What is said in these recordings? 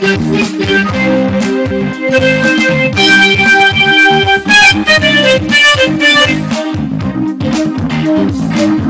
Thank you.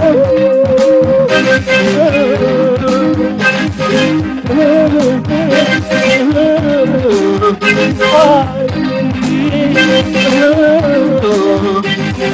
Oh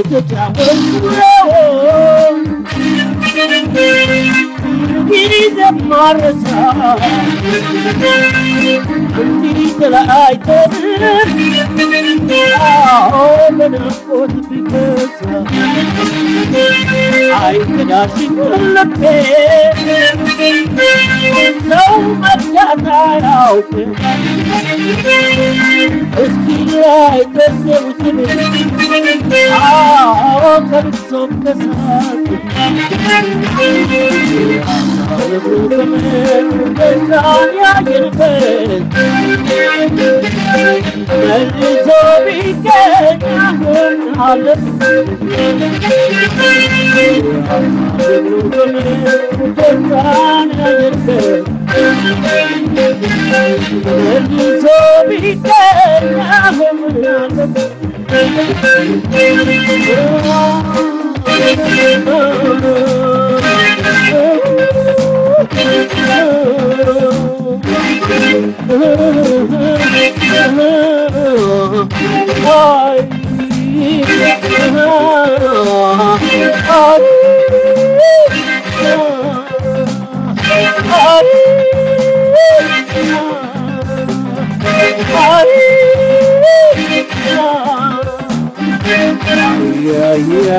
ètùtù àwọn ewúrẹ́ o. Kìrìsì mọ̀rẹ̀ sọ, kìrìsì la àìtó bìrẹ̀, àwọn ọ̀gbẹ́ni kò ti fi kẹ́sà. Àìkèdà sí. Eskiye gözle uçunu Aa karısom kasadı Sağlıkımı Bezanya girmez Belli zobike Yahın alır Sağlıkımı Bezanya girmez Oh,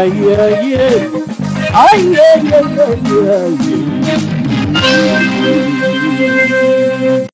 Yeah, yeah, yeah. Ay, yeah, yeah, yeah, yeah, yeah.